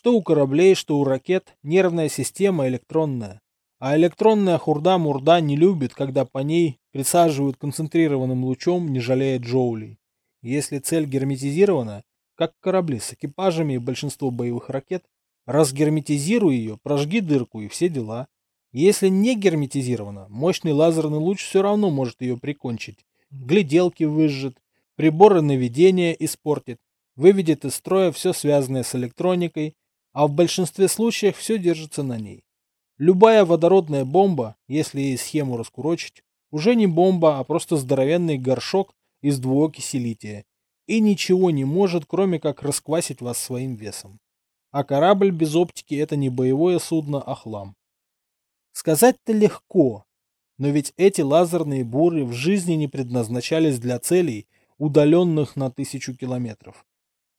Что у кораблей, что у ракет нервная система электронная. А электронная хурда-мурда не любит, когда по ней присаживают концентрированным лучом, не жалея джоулей. Если цель герметизирована, как корабли с экипажами и большинство боевых ракет, разгерметизируй ее, прожги дырку и все дела. Если не герметизирована, мощный лазерный луч все равно может ее прикончить. Гляделки выжжет, приборы наведения испортит, выведет из строя все связанное с электроникой, а в большинстве случаев все держится на ней. Любая водородная бомба, если ей схему раскурочить, уже не бомба, а просто здоровенный горшок из двуокиси лития, и ничего не может, кроме как расквасить вас своим весом. А корабль без оптики это не боевое судно, а хлам. Сказать-то легко, но ведь эти лазерные буры в жизни не предназначались для целей, удаленных на тысячу километров.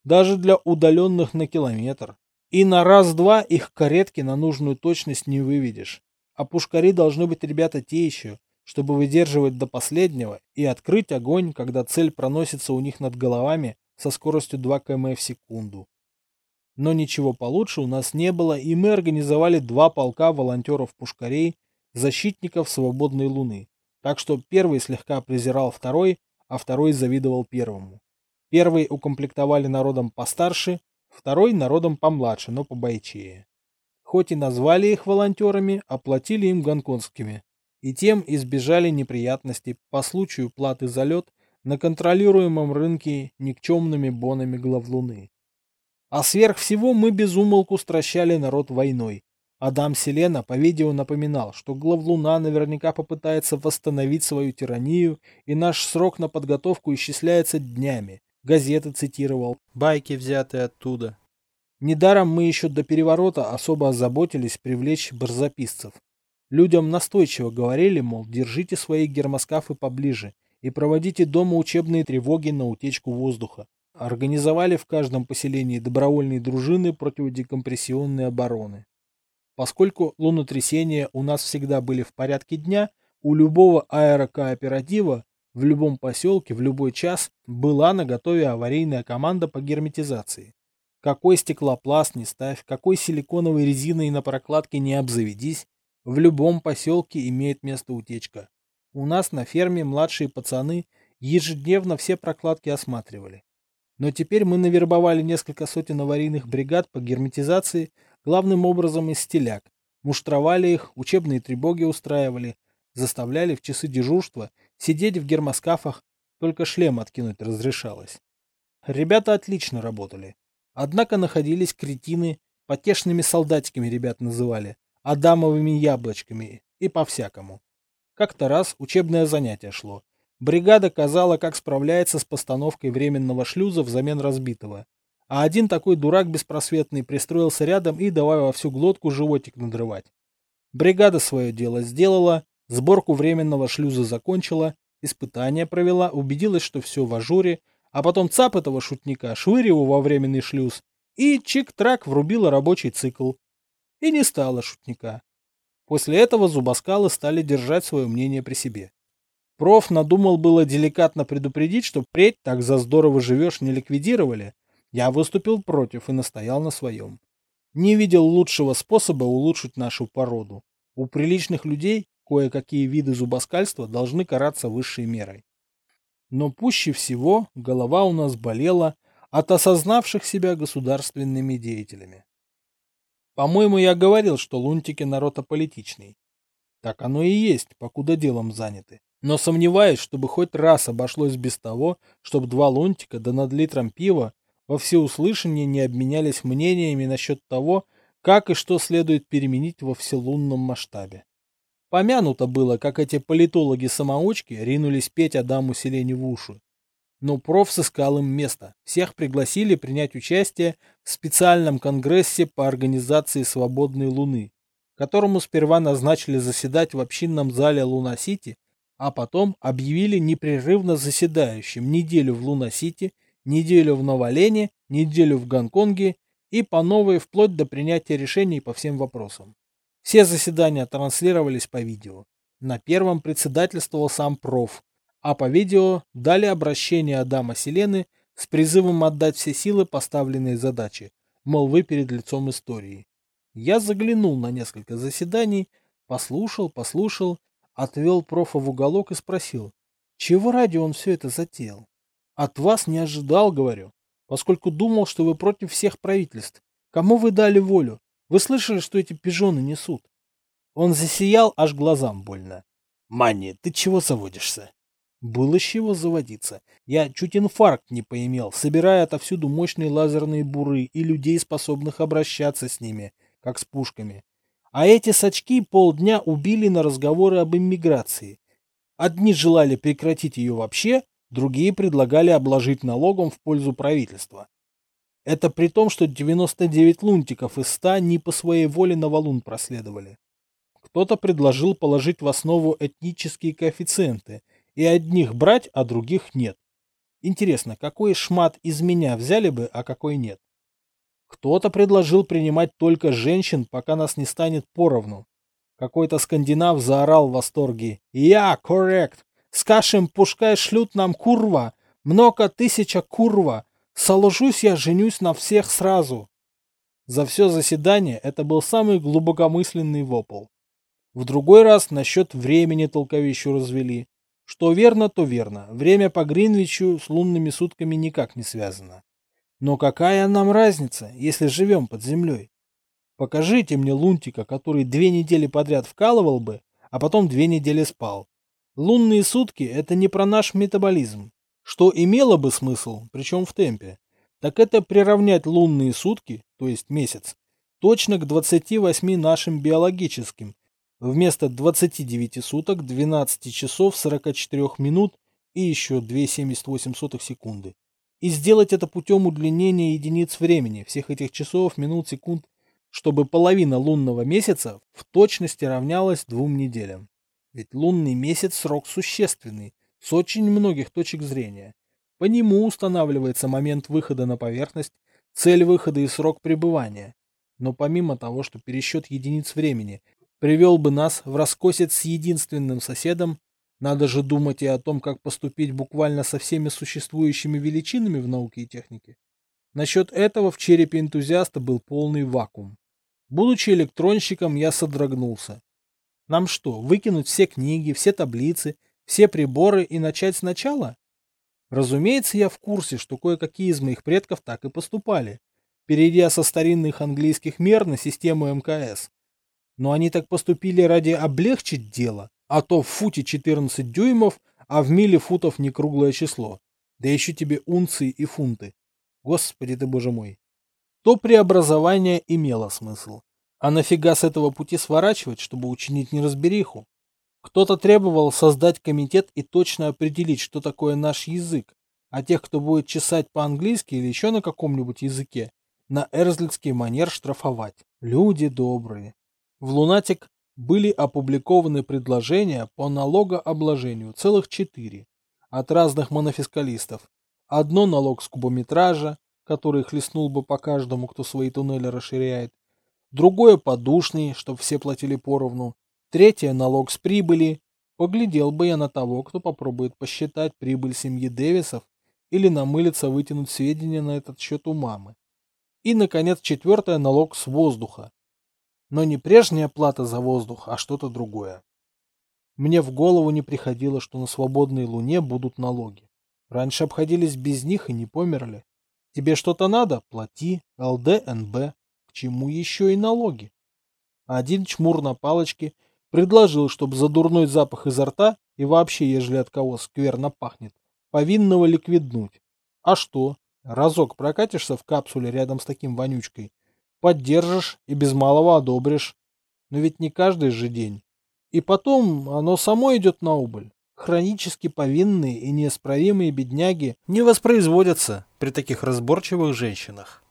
Даже для удаленных на километр. И на раз-два их каретки на нужную точность не выведешь. А пушкари должны быть ребята те еще, чтобы выдерживать до последнего и открыть огонь, когда цель проносится у них над головами со скоростью 2 км в секунду. Но ничего получше у нас не было, и мы организовали два полка волонтеров-пушкарей, защитников свободной луны. Так что первый слегка презирал второй, а второй завидовал первому. Первый укомплектовали народом постарше, второй народом помладше, но побойчее. Хоть и назвали их волонтерами, оплатили им гонконгскими. И тем избежали неприятностей по случаю платы за лед на контролируемом рынке никчемными бонами главлуны. А сверх всего мы безумолку стращали народ войной. Адам Селена по видео напоминал, что главлуна наверняка попытается восстановить свою тиранию, и наш срок на подготовку исчисляется днями. Газеты цитировал, байки взятые оттуда. Недаром мы еще до переворота особо озаботились привлечь барзаписцев. Людям настойчиво говорили, мол, держите свои гермоскафы поближе и проводите дома учебные тревоги на утечку воздуха организовали в каждом поселении добровольные дружины противодекомпрессионной обороны. Поскольку лунотрясения у нас всегда были в порядке дня, у любого аэрокооператива в любом поселке в любой час была на готове аварийная команда по герметизации. Какой стеклопласт не ставь, какой силиконовой резиной на прокладке не обзаведись, в любом поселке имеет место утечка. У нас на ферме младшие пацаны ежедневно все прокладки осматривали. Но теперь мы навербовали несколько сотен аварийных бригад по герметизации, главным образом из стеляк. Муштровали их, учебные тревоги устраивали, заставляли в часы дежурства сидеть в гермоскафах, только шлем откинуть разрешалось. Ребята отлично работали. Однако находились кретины, потешными солдатиками ребят называли, адамовыми яблочками и по-всякому. Как-то раз учебное занятие шло. Бригада казала, как справляется с постановкой временного шлюза взамен разбитого. А один такой дурак беспросветный пристроился рядом и давай во всю глотку животик надрывать. Бригада свое дело сделала, сборку временного шлюза закончила, испытания провела, убедилась, что все в ажуре, а потом цап этого шутника, швырь во временный шлюз, и чик-трак врубила рабочий цикл. И не стало шутника. После этого зубоскалы стали держать свое мнение при себе. Проф надумал было деликатно предупредить, что впредь так за здорово живешь не ликвидировали. Я выступил против и настоял на своем. Не видел лучшего способа улучшить нашу породу. У приличных людей кое-какие виды зубоскальства должны караться высшей мерой. Но пуще всего голова у нас болела от осознавших себя государственными деятелями. По-моему, я говорил, что лунтики народ аполитичный. Так оно и есть, покуда делом заняты. Но сомневаюсь, чтобы хоть раз обошлось без того, чтобы два лунтика да над литром пива во всеуслышание не обменялись мнениями насчет того, как и что следует переменить во вселунном масштабе. Помянуто было, как эти политологи-самоучки ринулись петь Адаму Селени в уши. Но проф сыскал им место. Всех пригласили принять участие в специальном конгрессе по организации свободной Луны, которому сперва назначили заседать в общинном зале Луна-Сити а потом объявили непрерывно заседающим неделю в Луна-Сити, неделю в Новолене, неделю в Гонконге и по новой вплоть до принятия решений по всем вопросам. Все заседания транслировались по видео. На первом председательствовал сам проф, а по видео дали обращение Адама Селены с призывом отдать все силы поставленной задаче, мол, вы перед лицом истории. Я заглянул на несколько заседаний, послушал, послушал, отвел профа в уголок и спросил, чего ради он все это затеял? От вас не ожидал, говорю, поскольку думал, что вы против всех правительств. Кому вы дали волю? Вы слышали, что эти пижоны несут? Он засиял, аж глазам больно. Манни, ты чего заводишься? Было с чего заводиться. Я чуть инфаркт не поимел, собирая отовсюду мощные лазерные буры и людей, способных обращаться с ними, как с пушками. А эти сачки полдня убили на разговоры об иммиграции. Одни желали прекратить ее вообще, другие предлагали обложить налогом в пользу правительства. Это при том, что 99 лунтиков из 100 не по своей воле на валун проследовали. Кто-то предложил положить в основу этнические коэффициенты и одних брать, а других нет. Интересно, какой шмат из меня взяли бы, а какой нет? Кто-то предложил принимать только женщин, пока нас не станет поровну. Какой-то скандинав заорал в восторге. «Я, коррект! Скажем, пушкай шлют нам курва! Много тысяча курва! Соложусь я, женюсь на всех сразу!» За все заседание это был самый глубокомысленный вопл. В другой раз насчет времени толковищу развели. Что верно, то верно. Время по Гринвичу с лунными сутками никак не связано. Но какая нам разница, если живем под землей? Покажите мне лунтика, который две недели подряд вкалывал бы, а потом две недели спал. Лунные сутки – это не про наш метаболизм. Что имело бы смысл, причем в темпе, так это приравнять лунные сутки, то есть месяц, точно к 28 нашим биологическим, Вместо 29 суток 12 часов 44 минут и еще 2,78 секунды. И сделать это путем удлинения единиц времени, всех этих часов, минут, секунд, чтобы половина лунного месяца в точности равнялась двум неделям. Ведь лунный месяц срок существенный, с очень многих точек зрения. По нему устанавливается момент выхода на поверхность, цель выхода и срок пребывания. Но помимо того, что пересчет единиц времени привел бы нас в раскосец с единственным соседом, надо же думать и о том, как поступить буквально со всеми существующими величинами в науке и технике. Насчет этого в черепе энтузиаста был полный вакуум. Будучи электронщиком, я содрогнулся. Нам что, выкинуть все книги, все таблицы, все приборы и начать сначала? Разумеется, я в курсе, что кое-какие из моих предков так и поступали, перейдя со старинных английских мер на систему МКС. Но они так поступили ради облегчить дело, а то в футе 14 дюймов, а в миле футов не круглое число. Да еще тебе унции и фунты. Господи ты, боже мой. То преобразование имело смысл. А нафига с этого пути сворачивать, чтобы учинить неразбериху? Кто-то требовал создать комитет и точно определить, что такое наш язык, а тех, кто будет чесать по-английски или еще на каком-нибудь языке, на эрзлицкий манер штрафовать. Люди добрые. В «Лунатик» были опубликованы предложения по налогообложению, целых четыре, от разных монофискалистов. Одно налог с кубометража, который хлестнул бы по каждому, кто свои туннели расширяет. Другое подушный, чтобы все платили поровну. Третье налог с прибыли. Поглядел бы я на того, кто попробует посчитать прибыль семьи Дэвисов или намылиться вытянуть сведения на этот счет у мамы. И, наконец, четвертое налог с воздуха, но не прежняя плата за воздух, а что-то другое. Мне в голову не приходило, что на свободной луне будут налоги. Раньше обходились без них и не померли. Тебе что-то надо? Плати. ЛДНБ. К чему еще и налоги? Один чмур на палочке предложил, чтобы за дурной запах изо рта и вообще, ежели от кого скверно пахнет, повинного ликвиднуть. А что? Разок прокатишься в капсуле рядом с таким вонючкой, поддержишь и без малого одобришь. Но ведь не каждый же день. И потом оно само идет на убыль. Хронически повинные и неисправимые бедняги не воспроизводятся при таких разборчивых женщинах.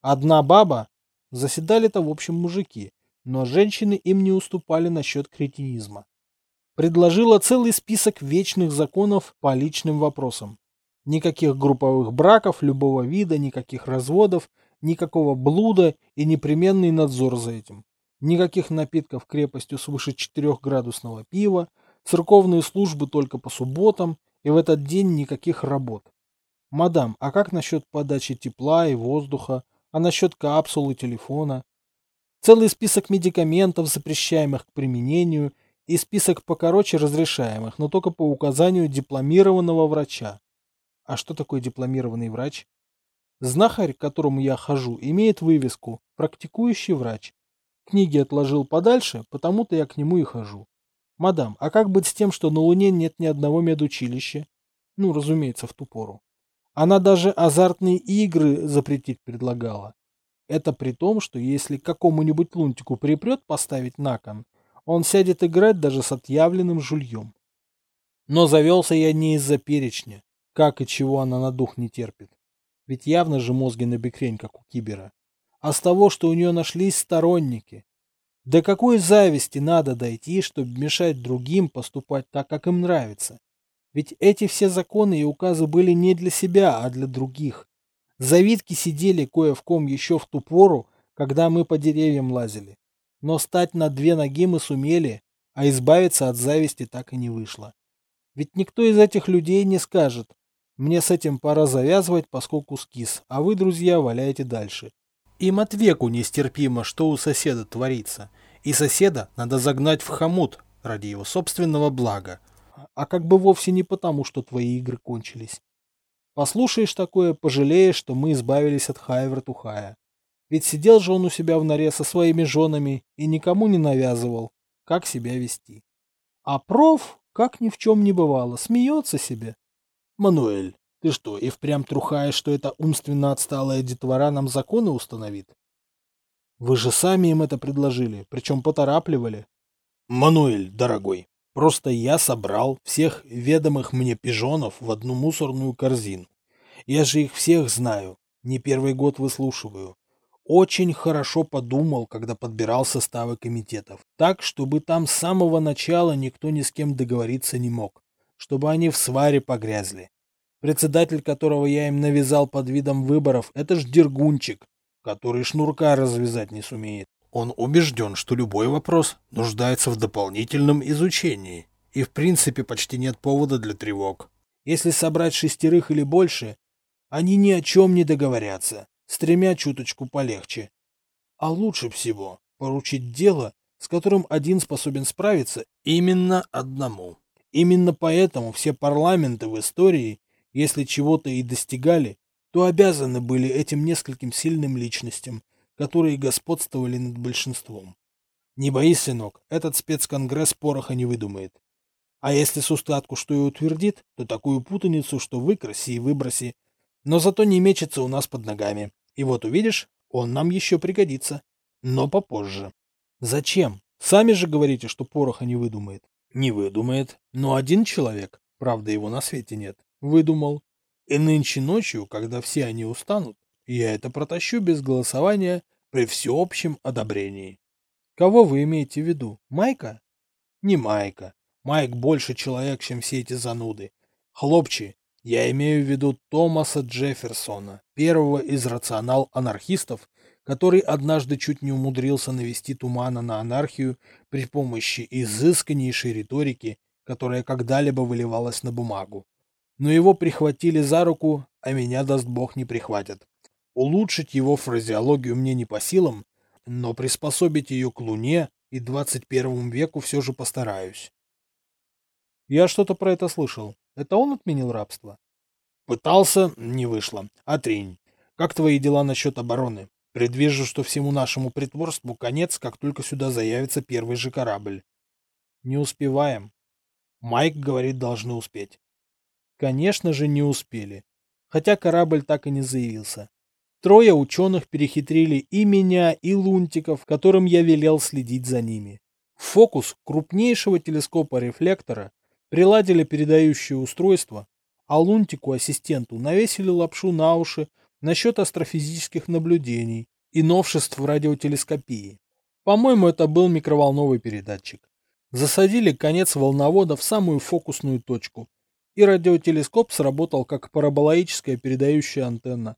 Одна баба, заседали-то в общем мужики, но женщины им не уступали насчет кретинизма. Предложила целый список вечных законов по личным вопросам. Никаких групповых браков любого вида, никаких разводов, никакого блуда и непременный надзор за этим. Никаких напитков крепостью свыше 4-градусного пива, церковные службы только по субботам и в этот день никаких работ. Мадам, а как насчет подачи тепла и воздуха, А насчет капсул и телефона? Целый список медикаментов, запрещаемых к применению, и список покороче разрешаемых, но только по указанию дипломированного врача. А что такое дипломированный врач? Знахарь, к которому я хожу, имеет вывеску «Практикующий врач». Книги отложил подальше, потому-то я к нему и хожу. Мадам, а как быть с тем, что на Луне нет ни одного медучилища? Ну, разумеется, в ту пору. Она даже азартные игры запретить предлагала. Это при том, что если какому-нибудь лунтику припрет поставить на кон, он сядет играть даже с отъявленным жульем. Но завелся я не из-за перечня, как и чего она на дух не терпит. Ведь явно же мозги на бекрень, как у кибера. А с того, что у нее нашлись сторонники. До какой зависти надо дойти, чтобы мешать другим поступать так, как им нравится? Ведь эти все законы и указы были не для себя, а для других. Завидки сидели кое в ком еще в ту пору, когда мы по деревьям лазили. Но стать на две ноги мы сумели, а избавиться от зависти так и не вышло. Ведь никто из этих людей не скажет, мне с этим пора завязывать, поскольку скис, а вы, друзья, валяете дальше. Им от веку нестерпимо, что у соседа творится. И соседа надо загнать в хомут ради его собственного блага. А как бы вовсе не потому, что твои игры кончились. Послушаешь такое, пожалеешь, что мы избавились от Хайвертухая. Ведь сидел же он у себя в норе со своими женами и никому не навязывал, как себя вести. А проф, как ни в чем не бывало, смеется себе. Мануэль, ты что, и впрямь трухаешь, что эта умственно отсталая детвора нам законы установит? Вы же сами им это предложили, причем поторапливали. Мануэль, дорогой, просто я собрал всех ведомых мне пижонов в одну мусорную корзину. Я же их всех знаю, не первый год выслушиваю очень хорошо подумал, когда подбирал составы комитетов, так, чтобы там с самого начала никто ни с кем договориться не мог, чтобы они в сваре погрязли. Председатель, которого я им навязал под видом выборов, это ж дергунчик, который шнурка развязать не сумеет. Он убежден, что любой вопрос нуждается в дополнительном изучении, и в принципе почти нет повода для тревог. Если собрать шестерых или больше, они ни о чем не договорятся с тремя чуточку полегче. А лучше всего поручить дело, с которым один способен справиться именно одному. Именно поэтому все парламенты в истории, если чего-то и достигали, то обязаны были этим нескольким сильным личностям, которые господствовали над большинством. Не боись, сынок, этот спецконгресс пороха не выдумает. А если с устатку что и утвердит, то такую путаницу, что выкраси и выброси, но зато не мечется у нас под ногами. И вот увидишь, он нам еще пригодится. Но попозже. Зачем? Сами же говорите, что пороха не выдумает. Не выдумает. Но один человек, правда его на свете нет, выдумал. И нынче ночью, когда все они устанут, я это протащу без голосования при всеобщем одобрении. Кого вы имеете в виду? Майка? Не Майка. Майк больше человек, чем все эти зануды. Хлопчи, я имею в виду Томаса Джефферсона, первого из рационал-анархистов, который однажды чуть не умудрился навести тумана на анархию при помощи изысканнейшей риторики, которая когда-либо выливалась на бумагу. Но его прихватили за руку, а меня, даст бог, не прихватят. Улучшить его фразеологию мне не по силам, но приспособить ее к Луне и 21 веку все же постараюсь. Я что-то про это слышал. Это он отменил рабство? Пытался, не вышло. Отринь. Как твои дела насчет обороны? Предвижу, что всему нашему притворству конец, как только сюда заявится первый же корабль. Не успеваем. Майк говорит, должны успеть. Конечно же, не успели. Хотя корабль так и не заявился. Трое ученых перехитрили и меня, и Лунтиков, которым я велел следить за ними. Фокус крупнейшего телескопа-рефлектора приладили передающее устройство, а Лунтику-ассистенту навесили лапшу на уши насчет астрофизических наблюдений и новшеств в радиотелескопии. По-моему, это был микроволновый передатчик. Засадили конец волновода в самую фокусную точку, и радиотелескоп сработал как параболоическая передающая антенна,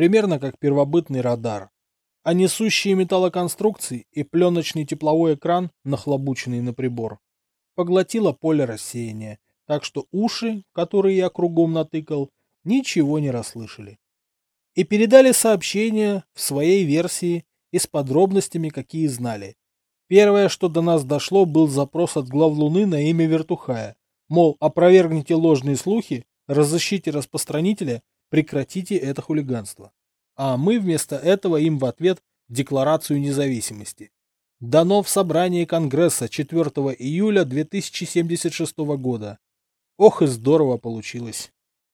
примерно как первобытный радар. А несущие металлоконструкции и пленочный тепловой экран, нахлобученный на прибор, поглотило поле рассеяния, так что уши, которые я кругом натыкал, ничего не расслышали. и передали сообщение в своей версии и с подробностями, какие знали. Первое, что до нас дошло, был запрос от глав Луны на имя Вертухая. Мол, опровергните ложные слухи, разыщите распространителя, прекратите это хулиганство. А мы вместо этого им в ответ Декларацию независимости. Дано в собрании Конгресса 4 июля 2076 года. Ох и здорово получилось.